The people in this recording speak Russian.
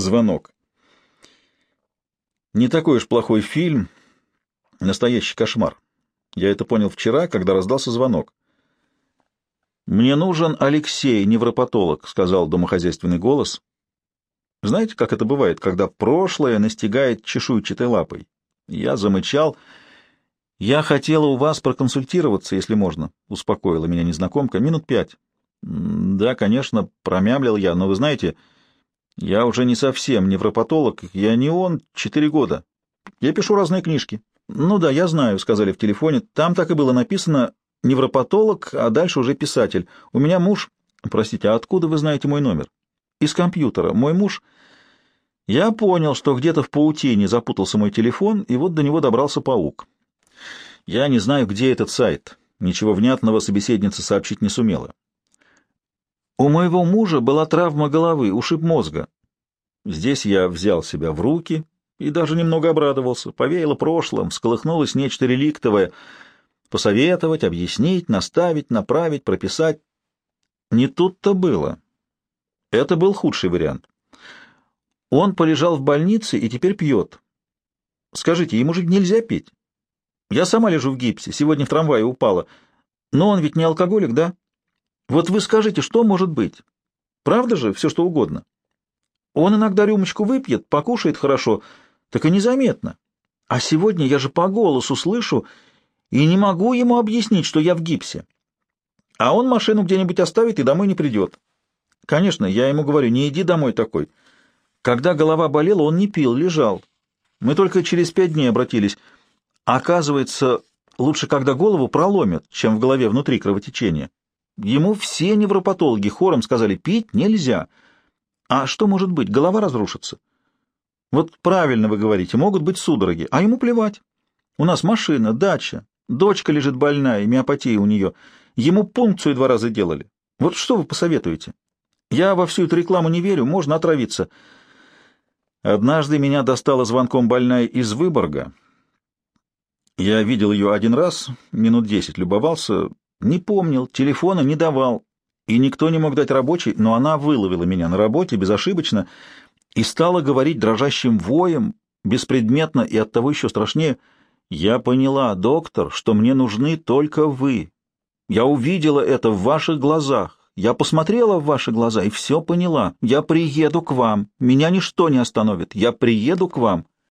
Звонок. Не такой уж плохой фильм, настоящий кошмар. Я это понял вчера, когда раздался звонок. «Мне нужен Алексей, невропатолог», — сказал домохозяйственный голос. Знаете, как это бывает, когда прошлое настигает чешуйчатой лапой? Я замычал. «Я хотела у вас проконсультироваться, если можно», — успокоила меня незнакомка. «Минут пять». «Да, конечно», — промямлил я, — «но вы знаете, я уже не совсем невропатолог, я не он, четыре года. Я пишу разные книжки». «Ну да, я знаю», — сказали в телефоне. «Там так и было написано невропатолог, а дальше уже писатель. У меня муж...» «Простите, а откуда вы знаете мой номер?» «Из компьютера. Мой муж...» Я понял, что где-то в паутине запутался мой телефон, и вот до него добрался паук. Я не знаю, где этот сайт. Ничего внятного собеседница сообщить не сумела. У моего мужа была травма головы, ушиб мозга. Здесь я взял себя в руки и даже немного обрадовался. Повеяло прошлым, всколыхнулось нечто реликтовое. Посоветовать, объяснить, наставить, направить, прописать. Не тут-то было. Это был худший вариант. Он полежал в больнице и теперь пьет. Скажите, ему же нельзя пить. Я сама лежу в гипсе, сегодня в трамвае упала. Но он ведь не алкоголик, да? Вот вы скажите, что может быть? Правда же, все что угодно. Он иногда рюмочку выпьет, покушает хорошо, так и незаметно. А сегодня я же по голосу слышу и не могу ему объяснить, что я в гипсе. А он машину где-нибудь оставит и домой не придет. Конечно, я ему говорю, не иди домой такой. Когда голова болела, он не пил, лежал. Мы только через пять дней обратились. Оказывается, лучше, когда голову проломят, чем в голове внутри кровотечения. Ему все невропатологи хором сказали, пить нельзя. А что может быть? Голова разрушится. Вот правильно вы говорите, могут быть судороги, а ему плевать. У нас машина, дача, дочка лежит больная, миопатия у нее. Ему пункцию два раза делали. Вот что вы посоветуете? Я во всю эту рекламу не верю, можно отравиться. Однажды меня достала звонком больная из Выборга. Я видел ее один раз, минут десять любовался, не помнил, телефона не давал, и никто не мог дать рабочий, но она выловила меня на работе безошибочно и стала говорить дрожащим воем, беспредметно и оттого еще страшнее. «Я поняла, доктор, что мне нужны только вы. Я увидела это в ваших глазах. Я посмотрела в ваши глаза и все поняла. Я приеду к вам. Меня ничто не остановит. Я приеду к вам.